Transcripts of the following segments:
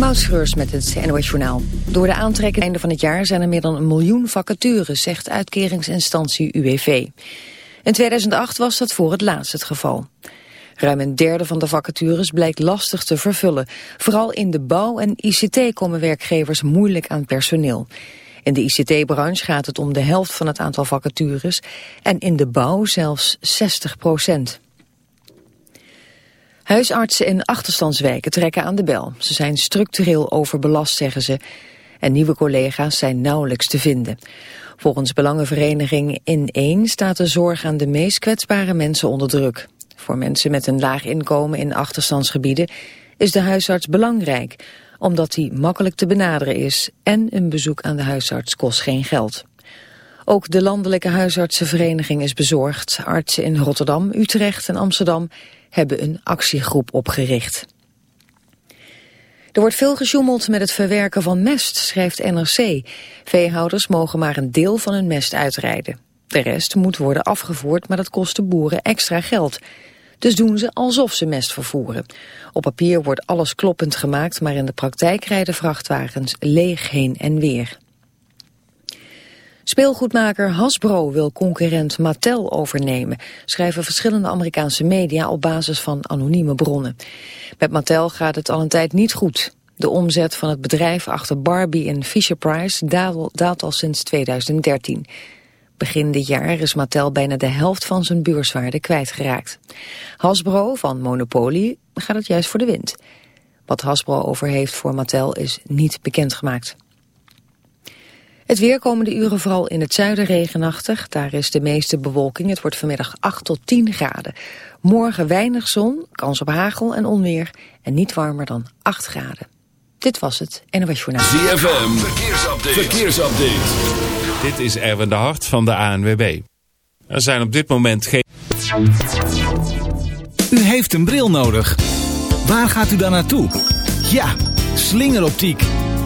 Moutschreurs met het NOS Journaal. Door de aantrekking einde van het jaar zijn er meer dan een miljoen vacatures, zegt uitkeringsinstantie UWV. In 2008 was dat voor het laatst het geval. Ruim een derde van de vacatures blijkt lastig te vervullen. Vooral in de bouw en ICT komen werkgevers moeilijk aan personeel. In de ICT-branche gaat het om de helft van het aantal vacatures en in de bouw zelfs 60 procent. Huisartsen in achterstandswijken trekken aan de bel. Ze zijn structureel overbelast, zeggen ze. En nieuwe collega's zijn nauwelijks te vinden. Volgens belangenvereniging In1 staat de zorg aan de meest kwetsbare mensen onder druk. Voor mensen met een laag inkomen in achterstandsgebieden is de huisarts belangrijk, omdat die makkelijk te benaderen is en een bezoek aan de huisarts kost geen geld. Ook de landelijke huisartsenvereniging is bezorgd. Artsen in Rotterdam, Utrecht en Amsterdam hebben een actiegroep opgericht. Er wordt veel gesjoemeld met het verwerken van mest, schrijft NRC. Veehouders mogen maar een deel van hun mest uitrijden. De rest moet worden afgevoerd, maar dat kost de boeren extra geld. Dus doen ze alsof ze mest vervoeren. Op papier wordt alles kloppend gemaakt, maar in de praktijk rijden vrachtwagens leeg heen en weer. Speelgoedmaker Hasbro wil concurrent Mattel overnemen, schrijven verschillende Amerikaanse media op basis van anonieme bronnen. Met Mattel gaat het al een tijd niet goed. De omzet van het bedrijf achter Barbie en Fisher-Price daalt al sinds 2013. Begin dit jaar is Mattel bijna de helft van zijn beurswaarde kwijtgeraakt. Hasbro van Monopoly gaat het juist voor de wind. Wat Hasbro over heeft voor Mattel is niet bekendgemaakt. Het weer komende uren vooral in het zuiden regenachtig. Daar is de meeste bewolking. Het wordt vanmiddag 8 tot 10 graden. Morgen weinig zon, kans op hagel en onweer. En niet warmer dan 8 graden. Dit was het NOS Journaal. ZFM, verkeersupdate. verkeersupdate. Dit is Erwin de Hart van de ANWB. Er zijn op dit moment geen... U heeft een bril nodig. Waar gaat u dan naartoe? Ja, slingeroptiek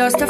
just a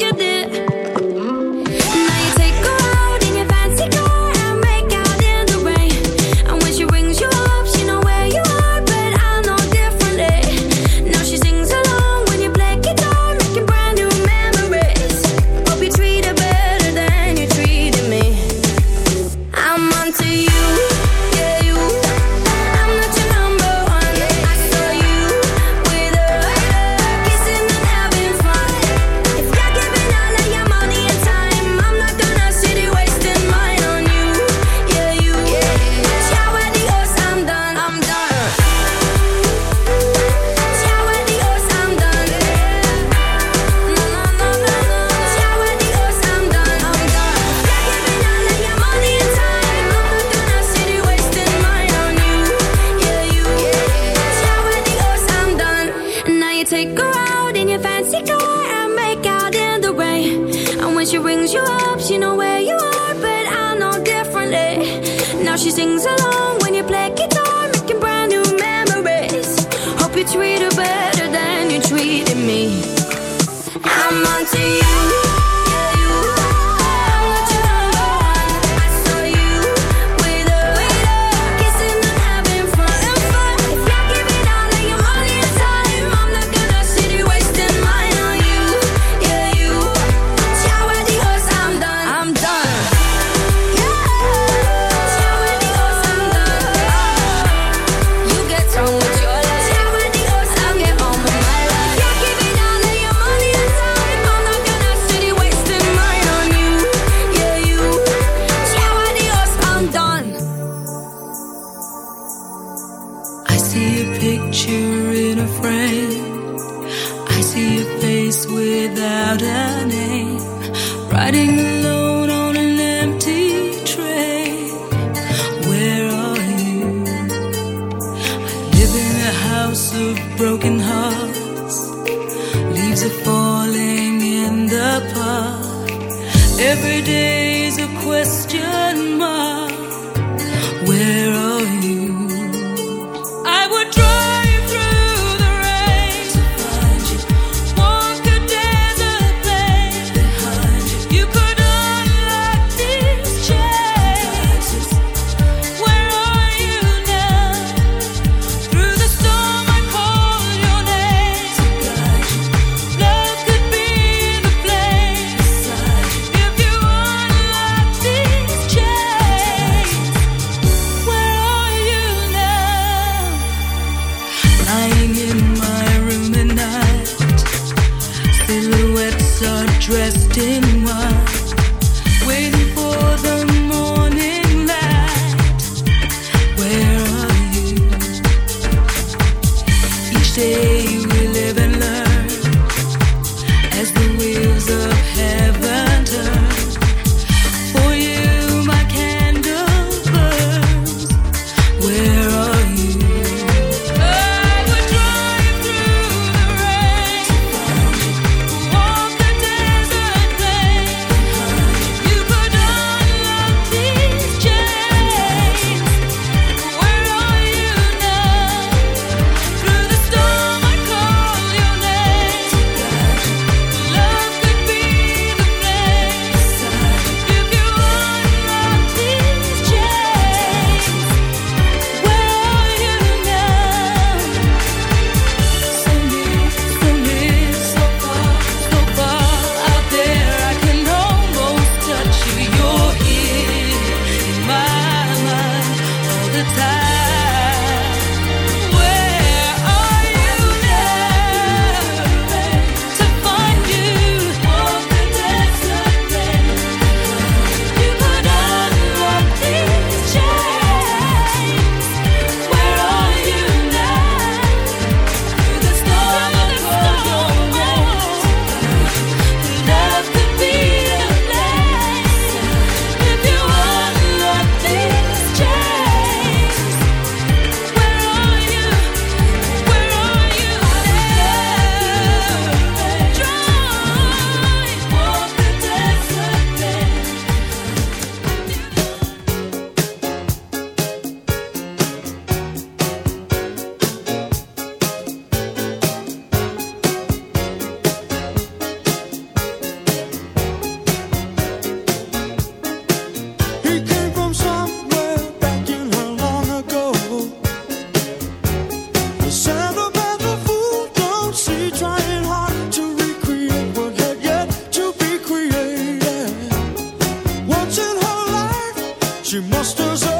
monsters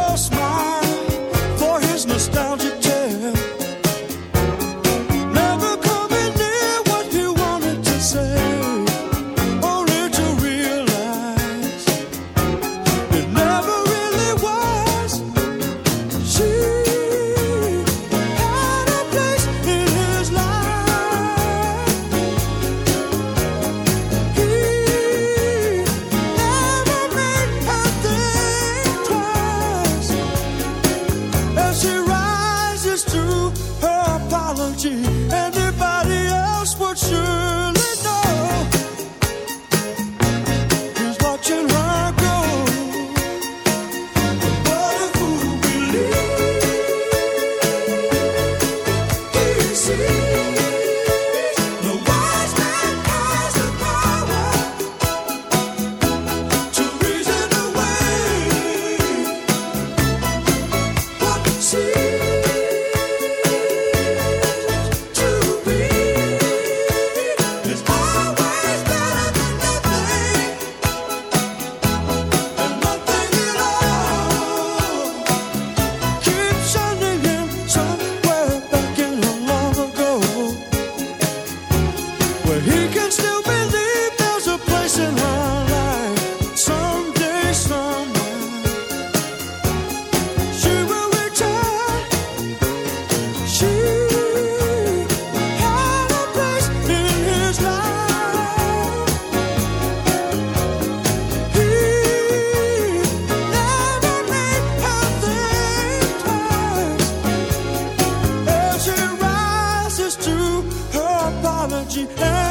tarde. É...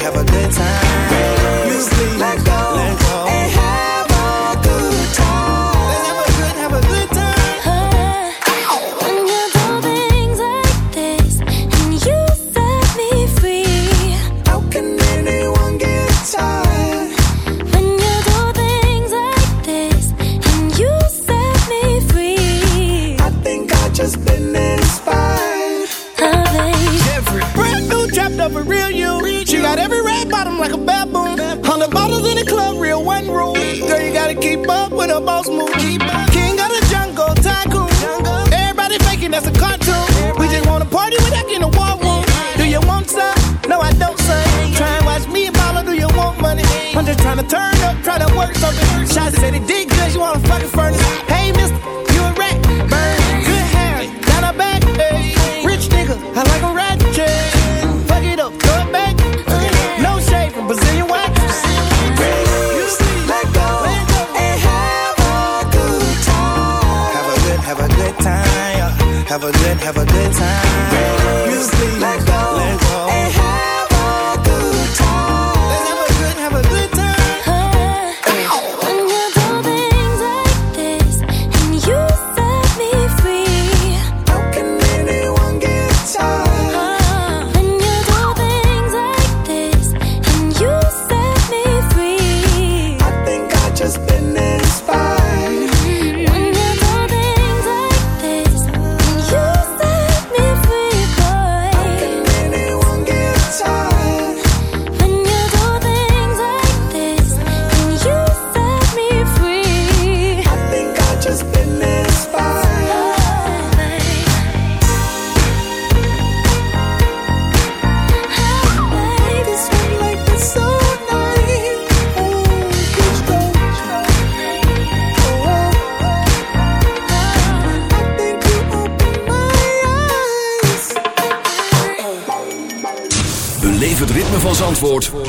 have a good time.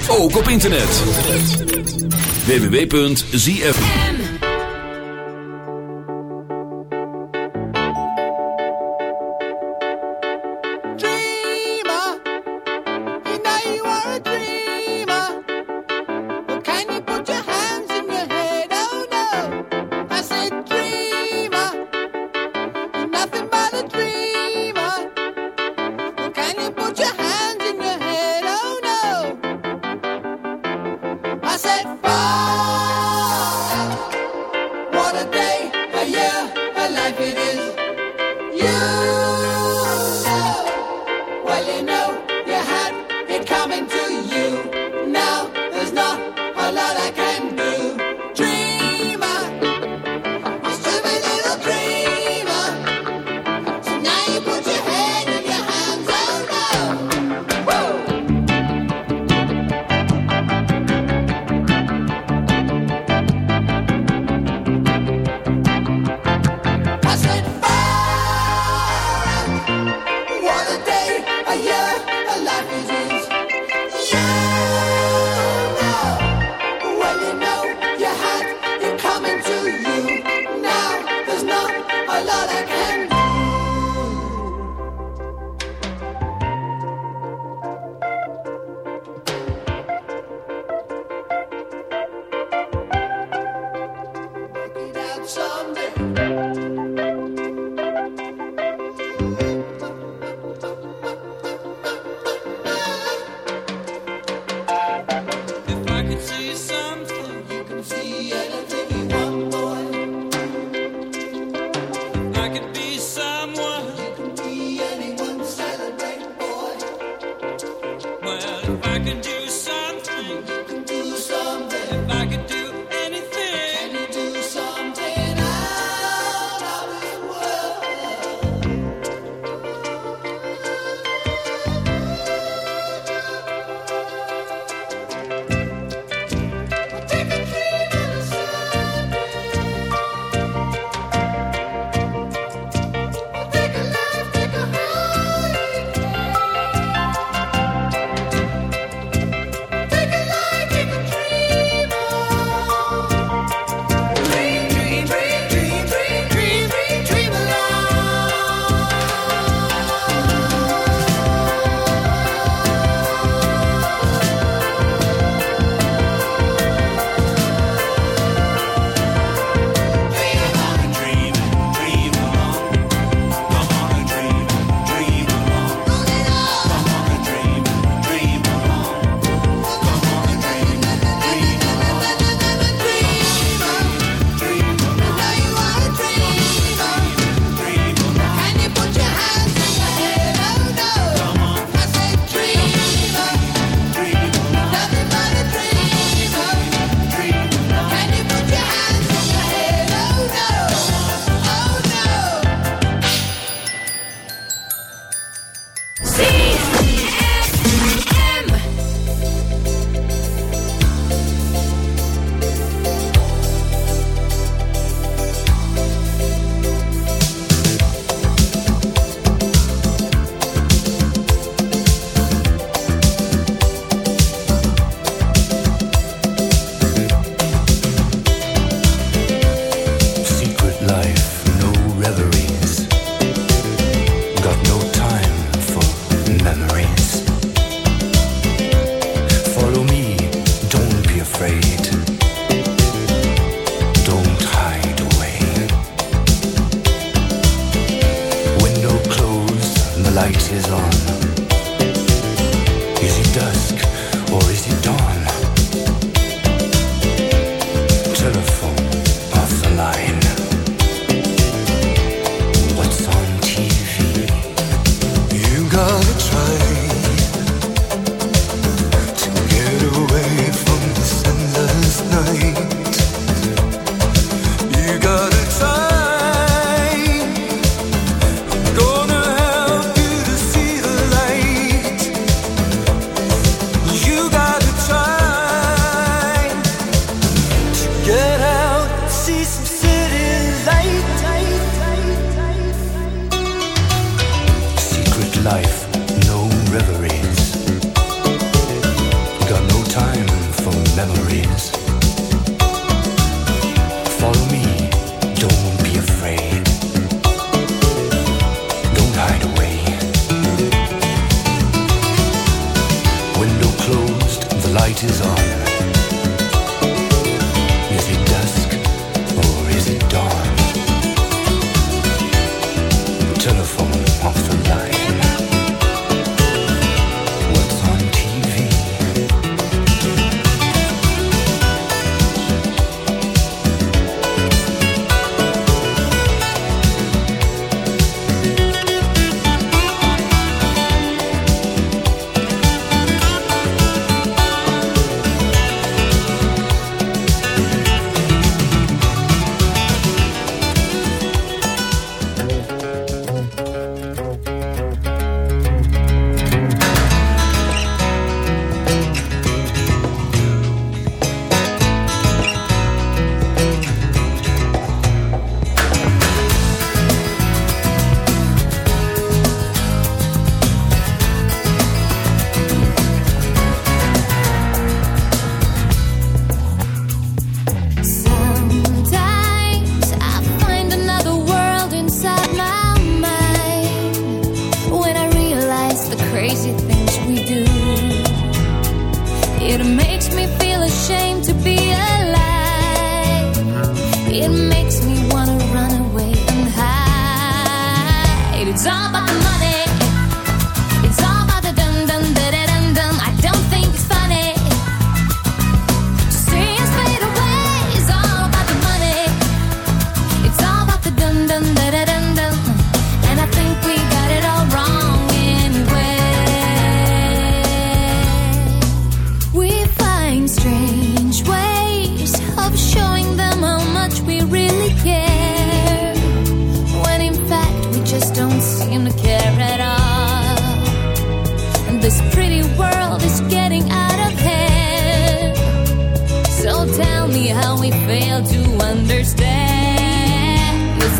Ook op internet. www.zf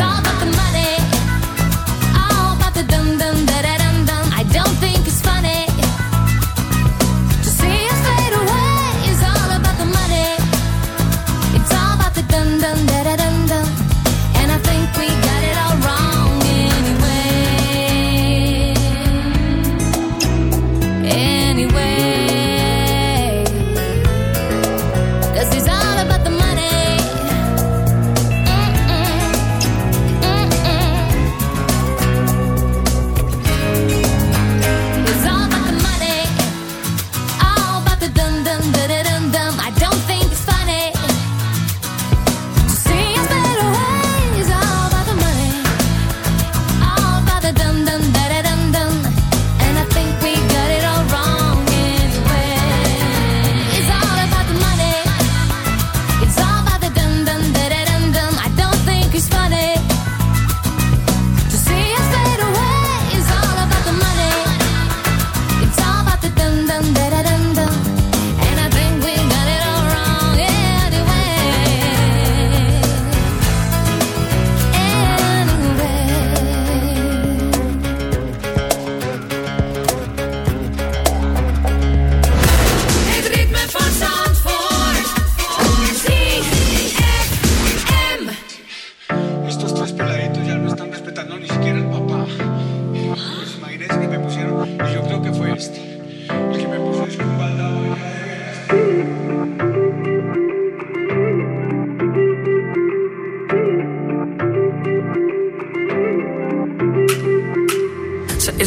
all the